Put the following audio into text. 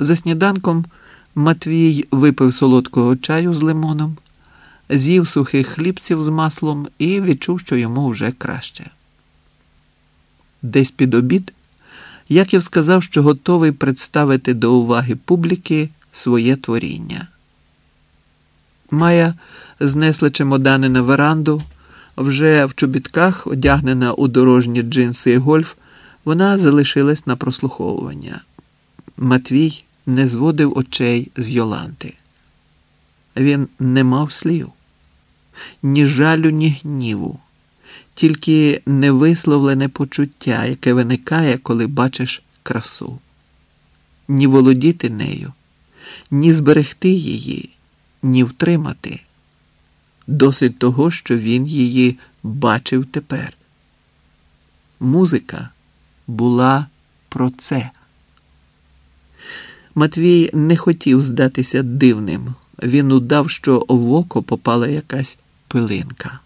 За сніданком Матвій випив солодкого чаю з лимоном, з'їв сухих хлібців з маслом і відчув, що йому вже краще. Десь під обід Яків сказав, що готовий представити до уваги публіки своє творіння. Майя знесла чемодани на веранду, вже в чобітках, одягнена у дорожні джинси і гольф, вона залишилась на прослуховування. Матвій не зводив очей з Йоланти. Він не мав слів, ні жалю, ні гніву, тільки невисловлене почуття, яке виникає, коли бачиш красу. Ні володіти нею, ні зберегти її, ні втримати. Досить того, що він її бачив тепер. Музика була про це. Матвій не хотів здатися дивним. Він удав, що в око попала якась пилинка.